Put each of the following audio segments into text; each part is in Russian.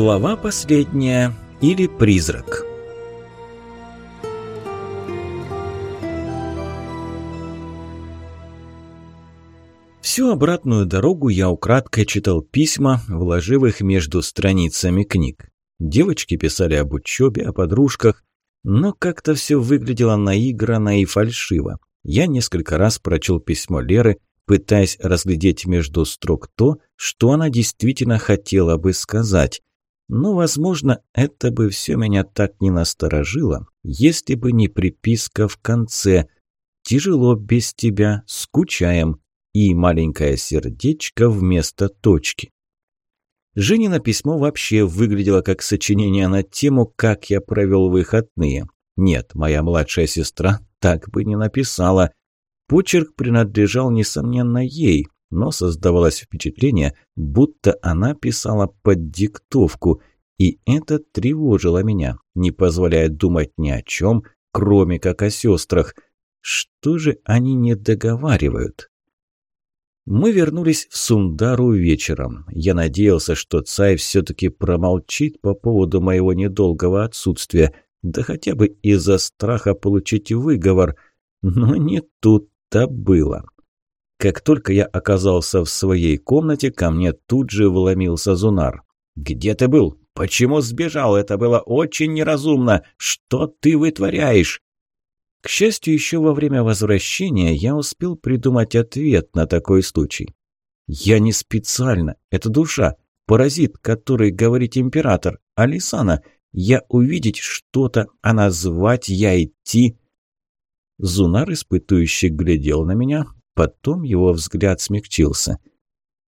Глава последняя или призрак. Всю обратную дорогу я украдкой читал письма, вложив их между страницами книг. Девочки писали об учебе, о подружках, но как-то все выглядело наигранно и фальшиво. Я несколько раз прочел письмо Леры, пытаясь разглядеть между строк то, что она действительно хотела бы сказать. Но, возможно, это бы все меня так не насторожило, если бы не приписка в конце «Тяжело без тебя, скучаем» и маленькое сердечко вместо точки. Женина письмо вообще выглядело как сочинение на тему «Как я провел выходные». Нет, моя младшая сестра так бы не написала. Почерк принадлежал, несомненно, ей, но создавалось впечатление, будто она писала под диктовку, и это тревожило меня, не позволяя думать ни о чем, кроме как о сестрах. Что же они не договаривают? Мы вернулись в Сундару вечером. Я надеялся, что Цай все-таки промолчит по поводу моего недолгого отсутствия, да хотя бы из-за страха получить выговор. Но не тут-то было. Как только я оказался в своей комнате, ко мне тут же вломился Зунар. «Где ты был? Почему сбежал? Это было очень неразумно. Что ты вытворяешь?» К счастью, еще во время возвращения я успел придумать ответ на такой случай. «Я не специально. Это душа. Паразит, который говорит император. Алисана. Я увидеть что-то, а назвать я идти...» Зунар испытующе глядел на меня, Потом его взгляд смягчился.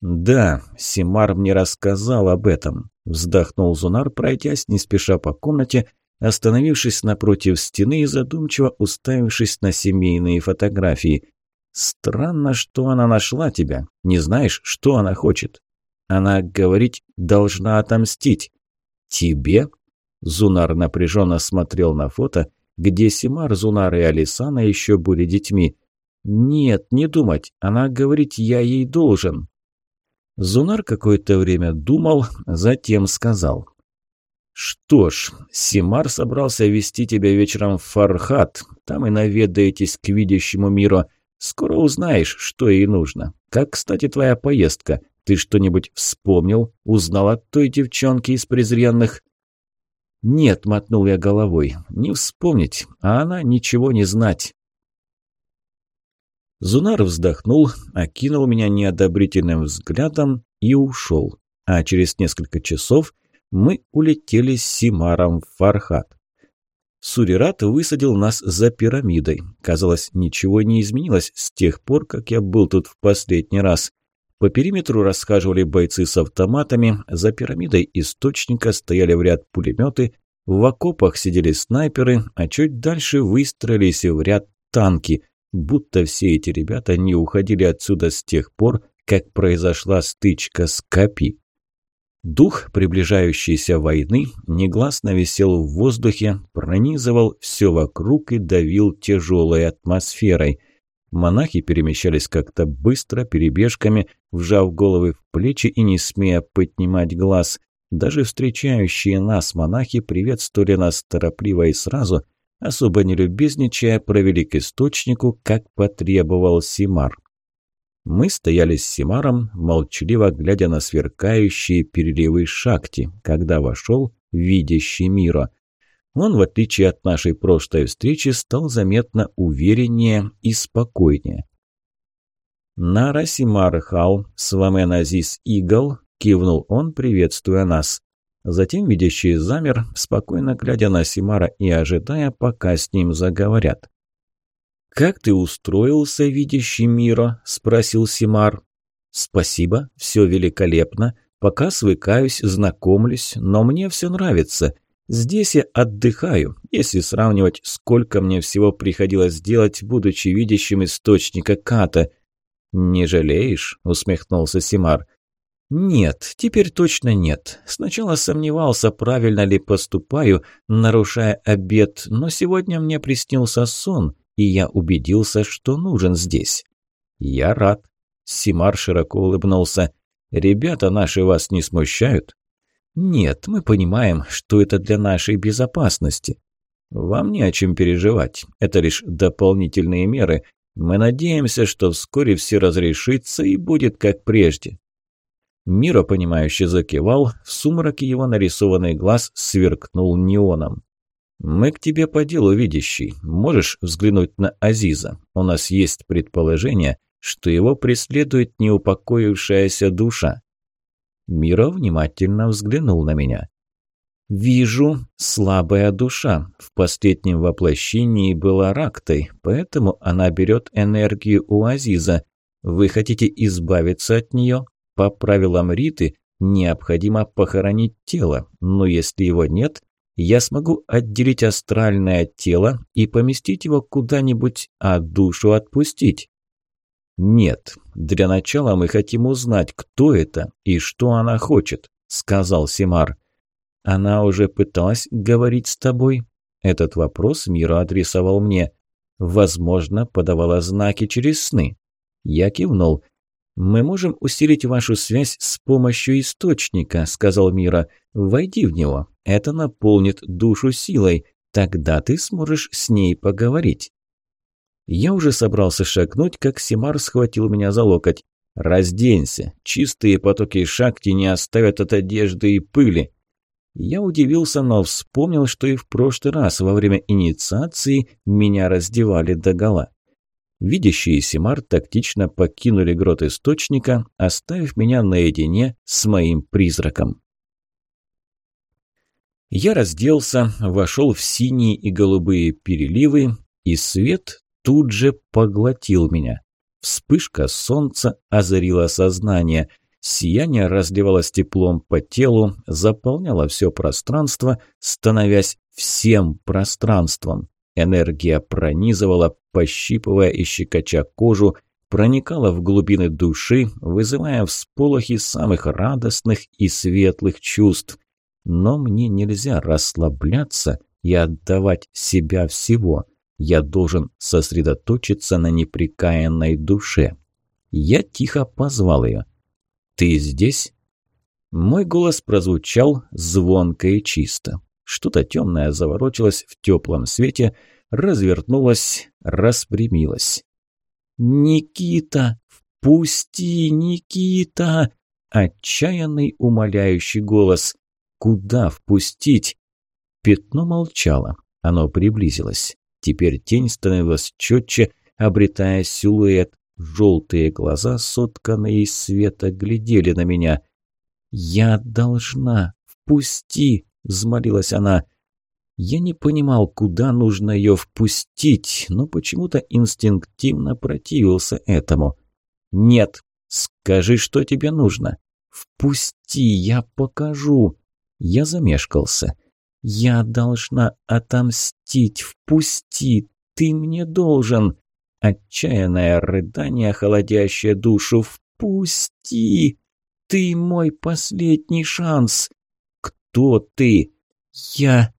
«Да, Симар мне рассказал об этом», – вздохнул Зунар, пройдясь не спеша по комнате, остановившись напротив стены и задумчиво уставившись на семейные фотографии. «Странно, что она нашла тебя. Не знаешь, что она хочет?» «Она, говорить, должна отомстить». «Тебе?» Зунар напряженно смотрел на фото, где Симар, Зунар и Алисана еще были детьми. «Нет, не думать. Она говорит, я ей должен». Зунар какое-то время думал, затем сказал. «Что ж, Симар собрался вести тебя вечером в Фархат. Там и наведаетесь к видящему миру. Скоро узнаешь, что ей нужно. Как, кстати, твоя поездка? Ты что-нибудь вспомнил? Узнал от той девчонки из презренных?» «Нет», — мотнул я головой, — «не вспомнить, а она ничего не знать». Зунар вздохнул, окинул меня неодобрительным взглядом и ушел. А через несколько часов мы улетели с Симаром в Фархат. Сурират высадил нас за пирамидой. Казалось, ничего не изменилось с тех пор, как я был тут в последний раз. По периметру расхаживали бойцы с автоматами, за пирамидой источника стояли в ряд пулеметы, в окопах сидели снайперы, а чуть дальше выстроились в ряд танки – будто все эти ребята не уходили отсюда с тех пор, как произошла стычка с Капи. Дух приближающейся войны негласно висел в воздухе, пронизывал все вокруг и давил тяжелой атмосферой. Монахи перемещались как-то быстро, перебежками, вжав головы в плечи и не смея поднимать глаз. Даже встречающие нас монахи приветствовали нас торопливо и сразу – особо не любезничая, провели к источнику, как потребовал Симар. Мы стояли с Симаром, молчаливо глядя на сверкающие переливы шахти, когда вошел видящий мира. Он, в отличие от нашей прошлой встречи, стал заметно увереннее и спокойнее. «Нара Симар Хал, Свамен Азиз Игл», – кивнул он, приветствуя нас. Затем видящий замер, спокойно глядя на Симара и ожидая, пока с ним заговорят. «Как ты устроился, видящий мира?» – спросил Симар. «Спасибо, все великолепно. Пока свыкаюсь, знакомлюсь, но мне все нравится. Здесь я отдыхаю, если сравнивать, сколько мне всего приходилось делать, будучи видящим источника Ката». «Не жалеешь?» – усмехнулся Симар. «Нет, теперь точно нет. Сначала сомневался, правильно ли поступаю, нарушая обет, но сегодня мне приснился сон, и я убедился, что нужен здесь». «Я рад». Симар широко улыбнулся. «Ребята наши вас не смущают?» Нет, мы понимаем, что это для нашей безопасности. Вам не о чем переживать. Это лишь дополнительные меры. Мы надеемся, что вскоре все разрешится и будет как прежде. Миро, понимающе закивал, в сумраке его нарисованный глаз сверкнул неоном. «Мы к тебе по делу, видящий. Можешь взглянуть на Азиза? У нас есть предположение, что его преследует неупокоившаяся душа». Миро внимательно взглянул на меня. «Вижу, слабая душа. В последнем воплощении была рактой, поэтому она берет энергию у Азиза. Вы хотите избавиться от нее? По правилам Риты необходимо похоронить тело, но если его нет, я смогу отделить астральное тело и поместить его куда-нибудь, а душу отпустить. «Нет, для начала мы хотим узнать, кто это и что она хочет», – сказал Симар. «Она уже пыталась говорить с тобой?» Этот вопрос Мира адресовал мне. «Возможно, подавала знаки через сны». Я кивнул. «Мы можем усилить вашу связь с помощью источника», – сказал Мира. «Войди в него. Это наполнит душу силой. Тогда ты сможешь с ней поговорить». Я уже собрался шагнуть, как Симар схватил меня за локоть. «Разденься. Чистые потоки шакти не оставят от одежды и пыли». Я удивился, но вспомнил, что и в прошлый раз во время инициации меня раздевали догола. Видящие Симар тактично покинули грот источника, оставив меня наедине с моим призраком. Я разделся, вошел в синие и голубые переливы, и свет тут же поглотил меня. Вспышка солнца озарила сознание – Сияние разливалось теплом по телу, заполняло все пространство, становясь всем пространством. Энергия пронизывала, пощипывая и щекоча кожу, проникала в глубины души, вызывая всполохи самых радостных и светлых чувств. Но мне нельзя расслабляться и отдавать себя всего. Я должен сосредоточиться на неприкаянной душе. Я тихо позвал ее – «Ты здесь?» Мой голос прозвучал звонко и чисто. Что-то темное заворочилось в теплом свете, развернулось, распрямилось. «Никита! Впусти, Никита!» Отчаянный умоляющий голос. «Куда впустить?» Пятно молчало. Оно приблизилось. Теперь тень становилась четче, обретая силуэт, Желтые глаза, сотканные из света, глядели на меня. «Я должна! Впусти!» – взмолилась она. Я не понимал, куда нужно ее впустить, но почему-то инстинктивно противился этому. «Нет! Скажи, что тебе нужно!» «Впусти, я покажу!» Я замешкался. «Я должна отомстить! Впусти! Ты мне должен!» Отчаянное рыдание, холодящее душу. «Впусти! Ты мой последний шанс!» «Кто ты?» «Я...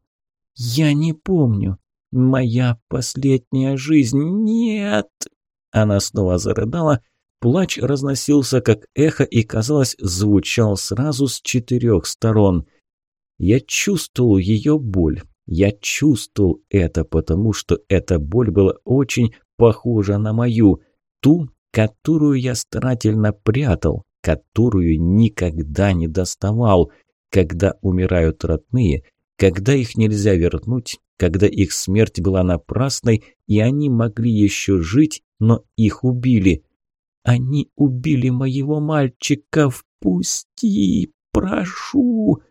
я не помню. Моя последняя жизнь. Нет!» Она снова зарыдала. Плач разносился как эхо и, казалось, звучал сразу с четырех сторон. Я чувствовал ее боль. Я чувствовал это, потому что эта боль была очень, похожа на мою, ту, которую я старательно прятал, которую никогда не доставал, когда умирают родные, когда их нельзя вернуть, когда их смерть была напрасной, и они могли еще жить, но их убили. Они убили моего мальчика, впусти, прошу.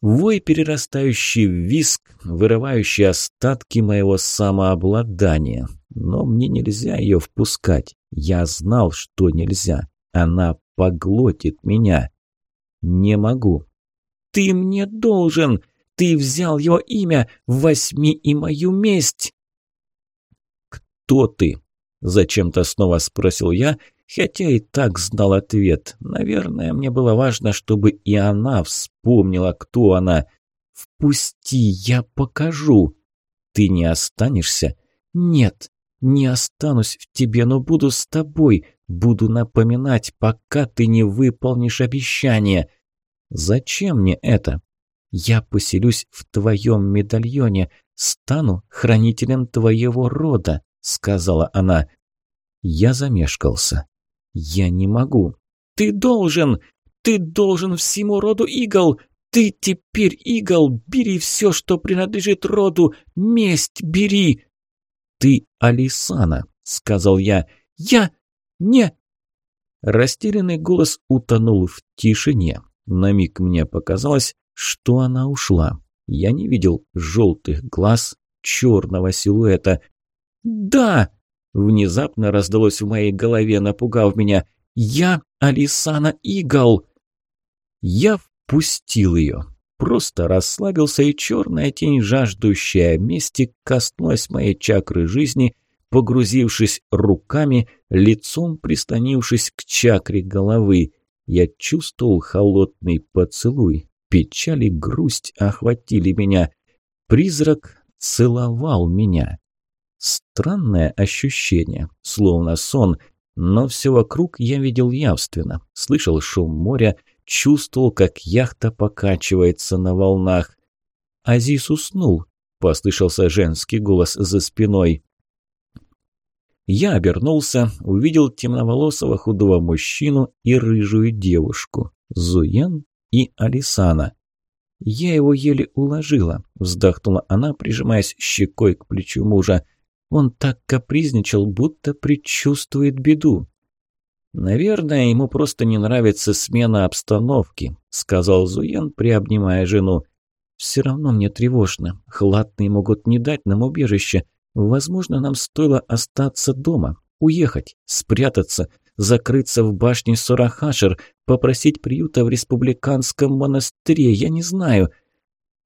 Вой, перерастающий в виск, вырывающий остатки моего самообладания. Но мне нельзя ее впускать. Я знал, что нельзя. Она поглотит меня. Не могу. «Ты мне должен! Ты взял его имя! Возьми и мою месть!» «Кто ты?» – зачем-то снова спросил я, хотя и так знал ответ. Наверное, мне было важно, чтобы и она вспомнила, кто она. «Впусти, я покажу!» «Ты не останешься?» «Нет, не останусь в тебе, но буду с тобой, буду напоминать, пока ты не выполнишь обещание». Зачем мне это? Я поселюсь в твоем медальоне, стану хранителем твоего рода, сказала она. Я замешкался. Я не могу. Ты должен! Ты должен всему роду игл! Ты теперь игл! Бери все, что принадлежит роду! Месть бери! Ты Алисана, сказал я. Я не... Растерянный голос утонул в тишине. На миг мне показалось, что она ушла. Я не видел желтых глаз, черного силуэта. «Да!» – внезапно раздалось в моей голове, напугав меня. «Я Алисана Игл!» Я впустил ее. Просто расслабился, и черная тень, жаждущая мести, коснулась моей чакры жизни, погрузившись руками, лицом прислонившись к чакре головы. Я чувствовал холодный поцелуй. Печаль и грусть охватили меня. Призрак целовал меня. Странное ощущение, словно сон, но все вокруг я видел явственно. Слышал шум моря, чувствовал, как яхта покачивается на волнах. Азис уснул, послышался женский голос за спиной. Я обернулся, увидел темноволосого худого мужчину и рыжую девушку, Зуян и Алисана. «Я его еле уложила», – вздохнула она, прижимаясь щекой к плечу мужа. «Он так капризничал, будто предчувствует беду». «Наверное, ему просто не нравится смена обстановки», – сказал Зуян, приобнимая жену. «Все равно мне тревожно. Хладные могут не дать нам убежище. Возможно, нам стоило остаться дома, уехать, спрятаться, закрыться в башне Сурахашер, попросить приюта в республиканском монастыре, я не знаю.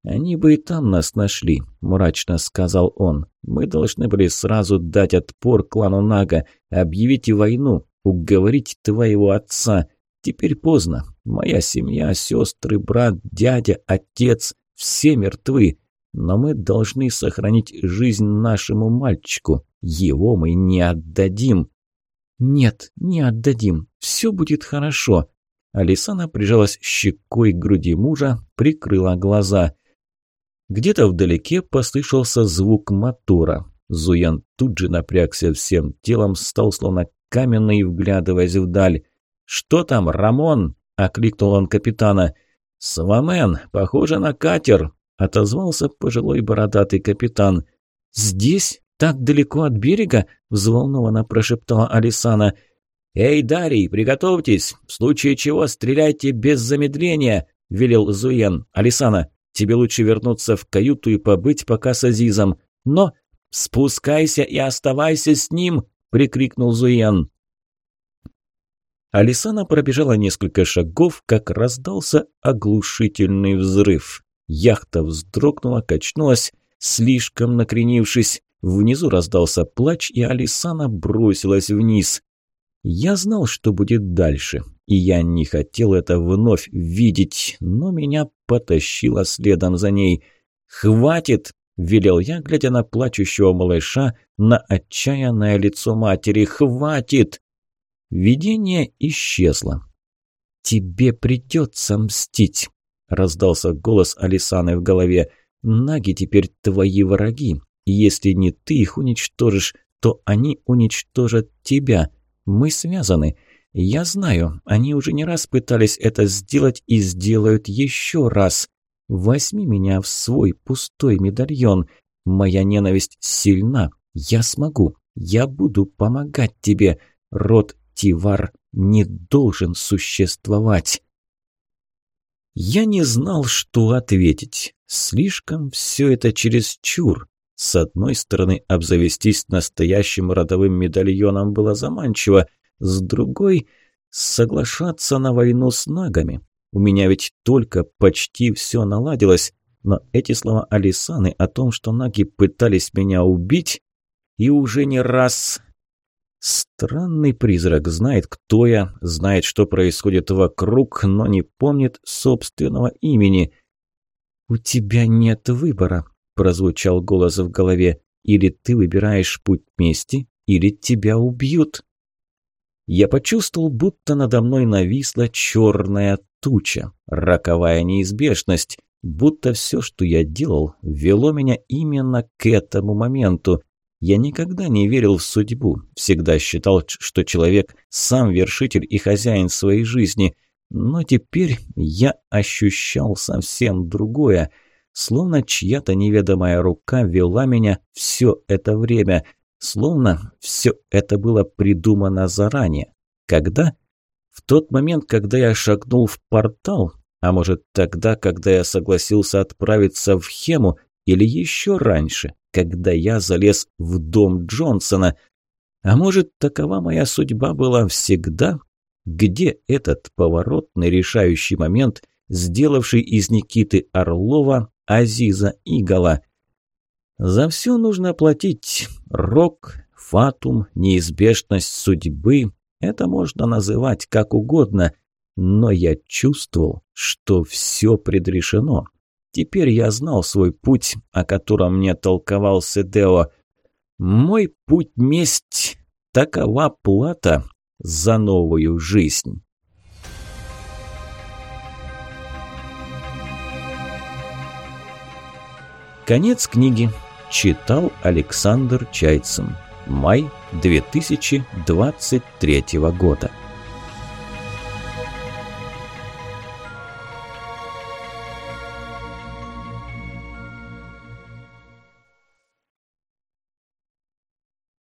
Они бы и там нас нашли, мрачно сказал он. Мы должны были сразу дать отпор клану Нага, объявить войну, уговорить твоего отца. Теперь поздно. Моя семья, сестры, брат, дядя, отец – все мертвы. Но мы должны сохранить жизнь нашему мальчику. Его мы не отдадим. Нет, не отдадим. Все будет хорошо. Алисана прижалась щекой к груди мужа, прикрыла глаза. Где-то вдалеке послышался звук мотора. Зуян тут же напрягся всем телом, стал словно каменный, вглядываясь вдаль. «Что там, Рамон?» – окликнул он капитана. «Свамен, похоже на катер», – отозвался пожилой бородатый капитан. «Здесь? Так далеко от берега?» – взволнованно прошептала Алисана. «Эй, Дарий, приготовьтесь! В случае чего стреляйте без замедления!» – велел Зуен. «Алисана, тебе лучше вернуться в каюту и побыть пока с Азизом. Но спускайся и оставайся с ним!» – прикрикнул Зуен. Алисана пробежала несколько шагов, как раздался оглушительный взрыв. Яхта вздрогнула, качнулась, слишком накренившись. Внизу раздался плач, и Алисана бросилась вниз. Я знал, что будет дальше, и я не хотел это вновь видеть, но меня потащило следом за ней. «Хватит!» – велел я, глядя на плачущего малыша, на отчаянное лицо матери. «Хватит!» Видение исчезло. «Тебе придется мстить!» – раздался голос Алисаны в голове. «Наги теперь твои враги, если не ты их уничтожишь, то они уничтожат тебя. Мы связаны. Я знаю, они уже не раз пытались это сделать и сделают еще раз. Возьми меня в свой пустой медальон. Моя ненависть сильна. Я смогу. Я буду помогать тебе. Род Тивар не должен существовать. Я не знал, что ответить. Слишком все это чересчур. С одной стороны, обзавестись настоящим родовым медальоном было заманчиво, с другой – соглашаться на войну с нагами. У меня ведь только почти все наладилось, но эти слова Алисаны о том, что наги пытались меня убить, и уже не раз Странный призрак знает, кто я, знает, что происходит вокруг, но не помнит собственного имени. «У тебя нет выбора», – прозвучал голос в голове. «Или ты выбираешь путь мести, или тебя убьют». я почувствовал, будто надо мной нависла черная туча, роковая неизбежность, будто все, что я делал, вело меня именно к этому моменту. Я никогда не верил в судьбу, всегда считал, что человек сам вершитель и хозяин своей жизни, но теперь я ощущал совсем другое, словно чья-то неведомая рука вела меня все это время – Словно все это было придумано заранее. Когда? В тот момент, когда я шагнул в портал, а может тогда, когда я согласился отправиться в Хему, или еще раньше, когда я залез в дом Джонсона. А может, такова моя судьба была всегда? Где этот поворотный решающий момент, сделавший из Никиты Орлова Азиза Игала? За все нужно платить. Рок, фатум, неизбежность судьбы. Это можно называть как угодно. Но я чувствовал, что все предрешено. Теперь я знал свой путь, о котором мне толковал Седео. Мой путь – месть. Такова плата за новую жизнь. Конец книги. Читал Александр Чайцин. Май 2023 года.